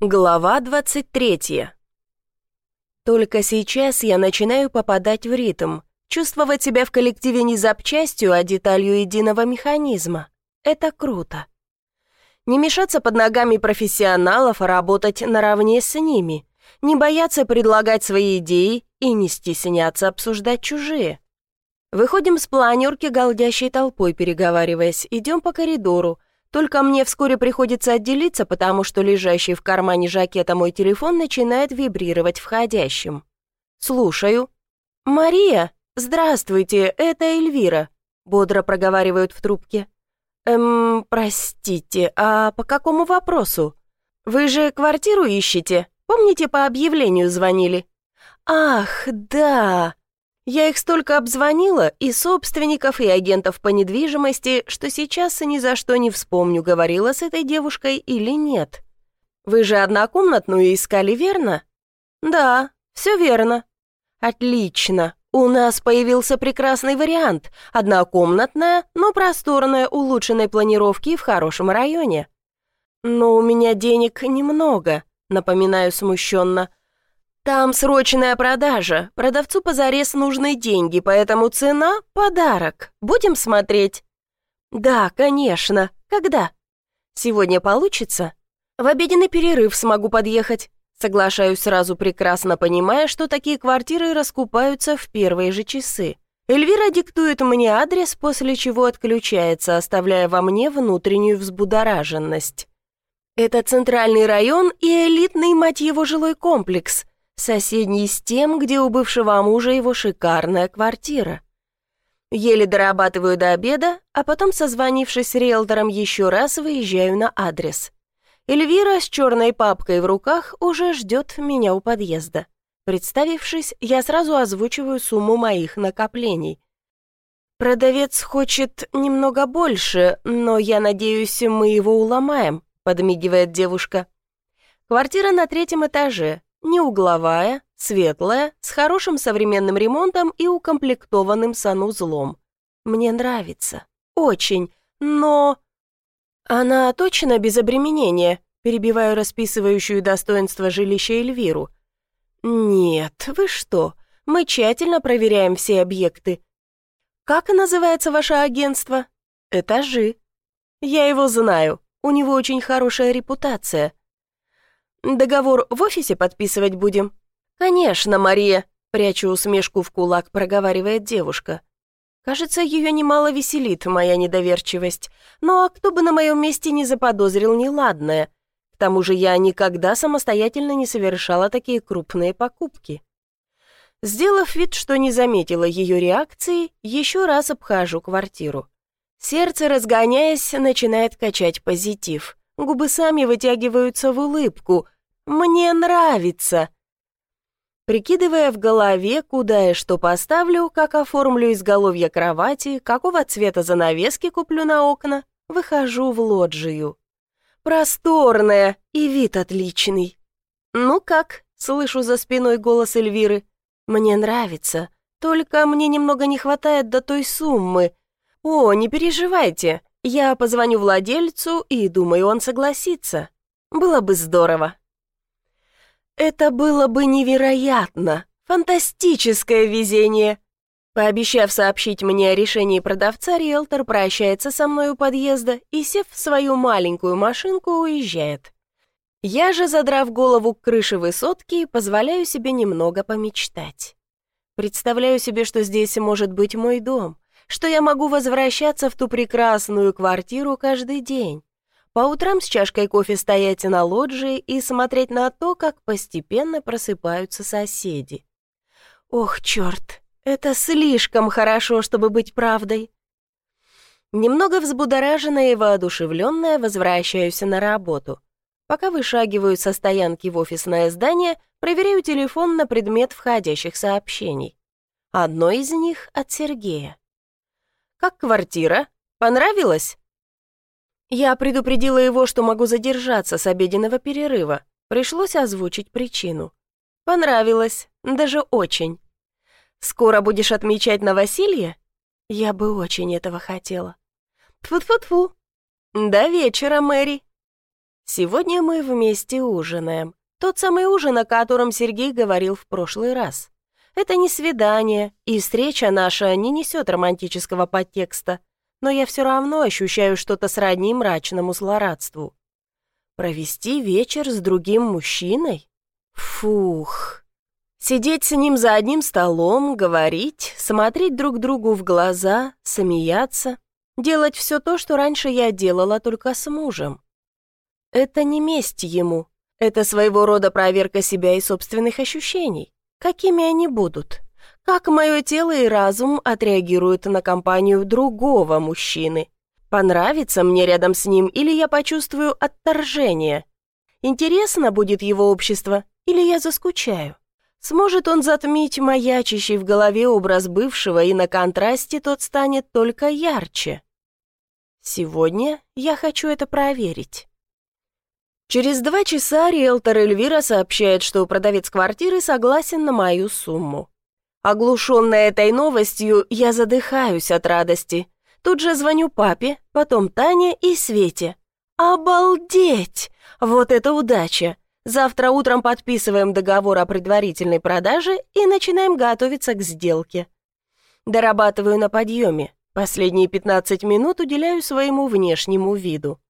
Глава 23. Только сейчас я начинаю попадать в ритм, чувствовать себя в коллективе не запчастью, а деталью единого механизма. Это круто. Не мешаться под ногами профессионалов, а работать наравне с ними. Не бояться предлагать свои идеи и не стесняться обсуждать чужие. Выходим с планерки голдящей толпой, переговариваясь, идем по коридору, только мне вскоре приходится отделиться, потому что лежащий в кармане жакета мой телефон начинает вибрировать входящим. Слушаю. «Мария, здравствуйте, это Эльвира», — бодро проговаривают в трубке. «Эм, простите, а по какому вопросу? Вы же квартиру ищете? Помните, по объявлению звонили?» «Ах, да!» Я их столько обзвонила, и собственников, и агентов по недвижимости, что сейчас ни за что не вспомню, говорила с этой девушкой или нет. Вы же однокомнатную искали, верно? Да, все верно. Отлично. У нас появился прекрасный вариант. Однокомнатная, но просторная, улучшенной планировки и в хорошем районе. Но у меня денег немного, напоминаю смущенно. «Там срочная продажа. Продавцу позарез нужны деньги, поэтому цена — подарок. Будем смотреть?» «Да, конечно. Когда?» «Сегодня получится?» «В обеденный перерыв смогу подъехать». Соглашаюсь сразу, прекрасно понимая, что такие квартиры раскупаются в первые же часы. Эльвира диктует мне адрес, после чего отключается, оставляя во мне внутреннюю взбудораженность. Это центральный район и элитный, мать его, жилой комплекс — соседний с тем, где у бывшего мужа его шикарная квартира. Еле дорабатываю до обеда, а потом, созвонившись с риэлтором еще раз, выезжаю на адрес. Эльвира с черной папкой в руках уже ждет меня у подъезда. Представившись, я сразу озвучиваю сумму моих накоплений. «Продавец хочет немного больше, но я надеюсь, мы его уломаем», — подмигивает девушка. Квартира на третьем этаже, Неугловая, светлая, с хорошим современным ремонтом и укомплектованным санузлом. Мне нравится. Очень. Но... Она точно без обременения, перебиваю расписывающую достоинство жилища Эльвиру. Нет, вы что? Мы тщательно проверяем все объекты. Как называется ваше агентство? Этажи. Я его знаю. У него очень хорошая репутация. Договор в офисе подписывать будем?» «Конечно, Мария», — прячу усмешку в кулак, проговаривает девушка. Кажется, ее немало веселит моя недоверчивость. Ну а кто бы на моем месте не заподозрил неладное? К тому же я никогда самостоятельно не совершала такие крупные покупки. Сделав вид, что не заметила ее реакции, еще раз обхожу квартиру. Сердце, разгоняясь, начинает качать позитив. Губы сами вытягиваются в улыбку, мне нравится!» Прикидывая в голове, куда и что поставлю, как оформлю изголовье кровати, какого цвета занавески куплю на окна, выхожу в лоджию. Просторная и вид отличный. «Ну как?» — слышу за спиной голос Эльвиры. «Мне нравится, только мне немного не хватает до той суммы. О, не переживайте, я позвоню владельцу и думаю, он согласится. Было бы здорово». Это было бы невероятно, фантастическое везение. Пообещав сообщить мне о решении продавца, риэлтор прощается со мной у подъезда и, сев в свою маленькую машинку, уезжает. Я же, задрав голову к крыше высотки, позволяю себе немного помечтать. Представляю себе, что здесь может быть мой дом, что я могу возвращаться в ту прекрасную квартиру каждый день, по утрам с чашкой кофе стоять на лоджии и смотреть на то, как постепенно просыпаются соседи. Ох, черт, это слишком хорошо, чтобы быть правдой. Немного взбудораженная и воодушевленная возвращаюсь на работу. Пока вышагиваю со стоянки в офисное здание, проверяю телефон на предмет входящих сообщений. Одно из них от Сергея. «Как квартира? Понравилось?» Я предупредила его, что могу задержаться с обеденного перерыва. Пришлось озвучить причину. Понравилось, даже очень. Скоро будешь отмечать новоселье? Я бы очень этого хотела. Тфу-тфу-тфу. До вечера, Мэри. Сегодня мы вместе ужинаем. Тот самый ужин, о котором Сергей говорил в прошлый раз. Это не свидание, и встреча наша не несет романтического подтекста, но я все равно ощущаю что-то сродни мрачному злорадству. Провести вечер с другим мужчиной? Фух. Сидеть с ним за одним столом, говорить, смотреть друг другу в глаза, смеяться, делать все то, что раньше я делала только с мужем. Это не месть ему. Это своего рода проверка себя и собственных ощущений. Какими они будут? Как мое тело и разум отреагируют на компанию другого мужчины? Понравится мне рядом с ним или я почувствую отторжение? Интересно будет его общество или я заскучаю? Сможет он затмить маячащий в голове образ бывшего, и на контрасте тот станет только ярче? Сегодня я хочу это проверить. Через два часа риэлтор Эльвира сообщает, что продавец квартиры согласен на мою сумму. Оглушенная этой новостью, я задыхаюсь от радости. Тут же звоню папе, потом Тане и Свете. «Обалдеть! Вот это удача! Завтра утром подписываем договор о предварительной продаже и начинаем готовиться к сделке. Дорабатываю на подъеме. Последние 15 минут уделяю своему внешнему виду.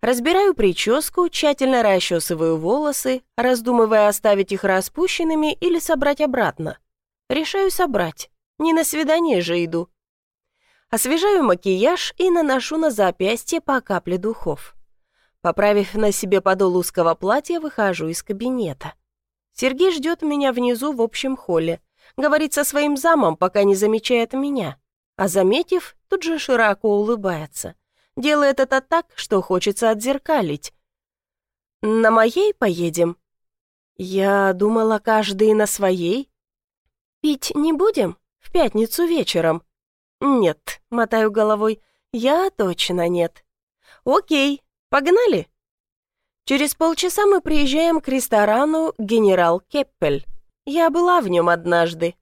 Разбираю прическу, тщательно расчесываю волосы, раздумывая оставить их распущенными или собрать обратно. Решаю собрать. Не на свидание же иду. Освежаю макияж и наношу на запястье по капле духов. Поправив на себе подол узкого платья, выхожу из кабинета. Сергей ждет меня внизу в общем холле. Говорит со своим замом, пока не замечает меня. А заметив, тут же широко улыбается. Делает это так, что хочется отзеркалить. «На моей поедем?» «Я думала, каждый на своей». «Пить не будем? В пятницу вечером?» «Нет», — мотаю головой, — «я точно нет». «Окей, погнали?» Через полчаса мы приезжаем к ресторану «Генерал Кеппель». Я была в нем однажды.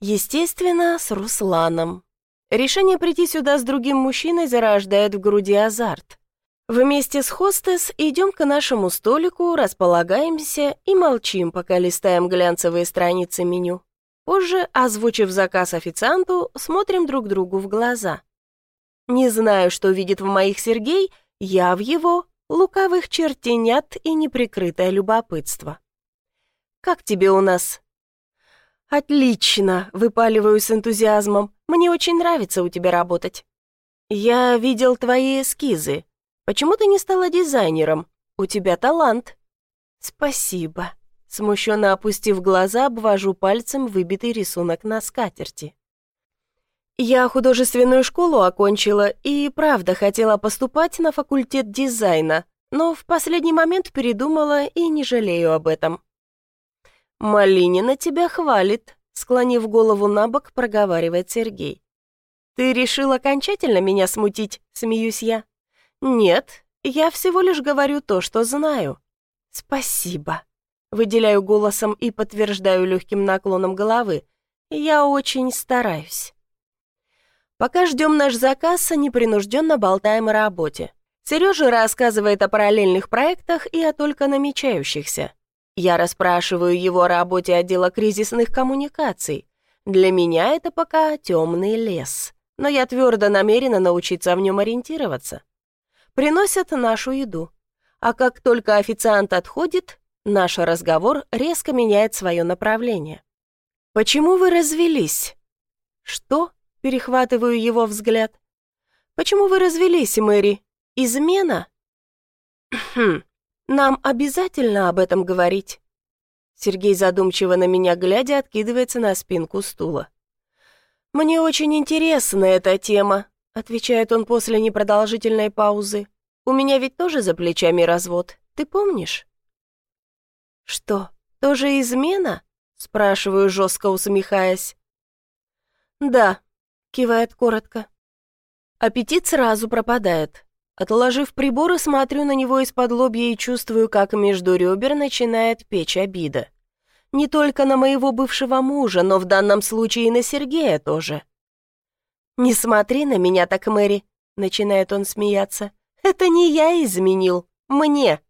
Естественно, с Русланом. Решение прийти сюда с другим мужчиной зарождает в груди азарт. Вместе с хостес идем к нашему столику, располагаемся и молчим, пока листаем глянцевые страницы меню. Позже, озвучив заказ официанту, смотрим друг другу в глаза. Не знаю, что видит в моих Сергей, я в его лукавых чертенят и неприкрытое любопытство. «Как тебе у нас?» «Отлично!» — выпаливаю с энтузиазмом. «Мне очень нравится у тебя работать». «Я видел твои эскизы. Почему ты не стала дизайнером? У тебя талант». «Спасибо». Смущенно опустив глаза, обвожу пальцем выбитый рисунок на скатерти. Я художественную школу окончила и, правда, хотела поступать на факультет дизайна, но в последний момент передумала и не жалею об этом. «Малинина тебя хвалит», — склонив голову на бок, проговаривает Сергей. «Ты решил окончательно меня смутить?» — смеюсь я. «Нет, я всего лишь говорю то, что знаю». «Спасибо», — выделяю голосом и подтверждаю легким наклоном головы. «Я очень стараюсь». Пока ждем наш заказ, непринужденно болтаем о работе. Сережа рассказывает о параллельных проектах и о только намечающихся. Я расспрашиваю его о работе отдела кризисных коммуникаций. Для меня это пока темный лес, но я твердо намерена научиться в нем ориентироваться. Приносят нашу еду. А как только официант отходит, наш разговор резко меняет свое направление. «Почему вы развелись?» «Что?» — перехватываю его взгляд. «Почему вы развелись, Мэри? Измена?» «Хм, нам обязательно об этом говорить?» Сергей задумчиво на меня глядя откидывается на спинку стула. «Мне очень интересна эта тема», — отвечает он после непродолжительной паузы. «У меня ведь тоже за плечами развод, ты помнишь?» «Что, тоже измена?» — спрашиваю, жестко усмехаясь. «Да», — кивает коротко. Аппетит сразу пропадает. Отложив приборы, смотрю на него из-под лобья и чувствую, как между ребер начинает печь обида. Не только на моего бывшего мужа, но в данном случае и на Сергея тоже. «Не смотри на меня так, Мэри», — начинает он смеяться. «Это не я изменил. Мне.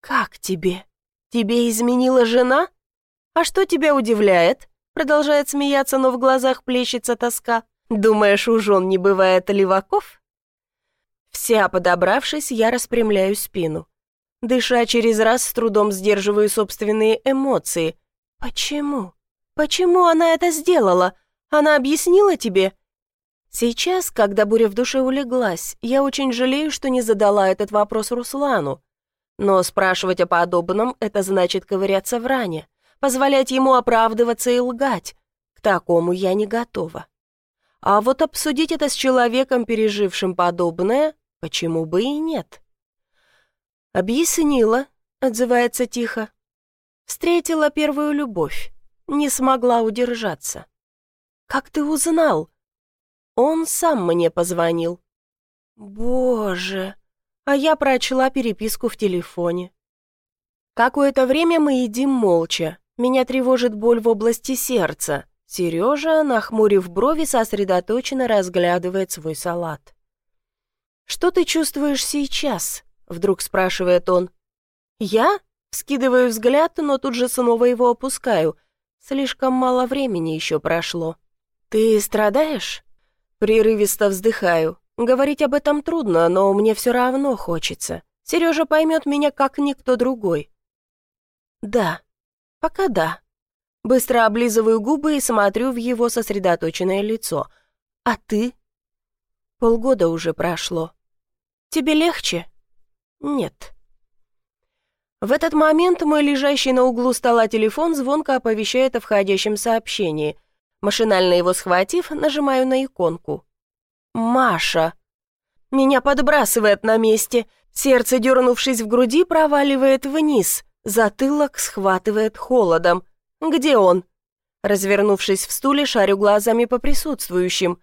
Как тебе? Тебе изменила жена? А что тебя удивляет? Продолжает смеяться, но в глазах плещется тоска. Думаешь, у жен не бывает леваков? Вся подобравшись, я распрямляю спину. Дыша через раз, с трудом сдерживаю собственные эмоции. Почему? Почему она это сделала? Она объяснила тебе? Сейчас, когда буря в душе улеглась, я очень жалею, что не задала этот вопрос Руслану. Но спрашивать о подобном — это значит ковыряться в ране, позволять ему оправдываться и лгать. К такому я не готова. А вот обсудить это с человеком, пережившим подобное, почему бы и нет? «Объяснила», — отзывается тихо. «Встретила первую любовь, не смогла удержаться». «Как ты узнал?» «Он сам мне позвонил». «Боже!» А я прочла переписку в телефоне. Какое-то время мы едим молча. Меня тревожит боль в области сердца. Сережа, нахмурив брови, сосредоточенно разглядывает свой салат. «Что ты чувствуешь сейчас?» Вдруг спрашивает он. «Я?» Скидываю взгляд, но тут же снова его опускаю. Слишком мало времени еще прошло. «Ты страдаешь?» Прерывисто вздыхаю. Говорить об этом трудно, но мне все равно хочется. Сережа поймет меня, как никто другой. «Да, пока да». Быстро облизываю губы и смотрю в его сосредоточенное лицо. «А ты?» Полгода уже прошло. «Тебе легче?» Нет. В этот момент мой лежащий на углу стола телефон звонко оповещает о входящем сообщении. Машинально его схватив, нажимаю на иконку. «Маша!» Меня подбрасывает на месте. Сердце, дернувшись в груди, проваливает вниз. Затылок схватывает холодом. «Где он?» Развернувшись в стуле, шарю глазами по присутствующим.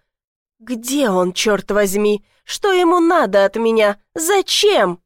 «Где он, черт возьми? Что ему надо от меня? Зачем?»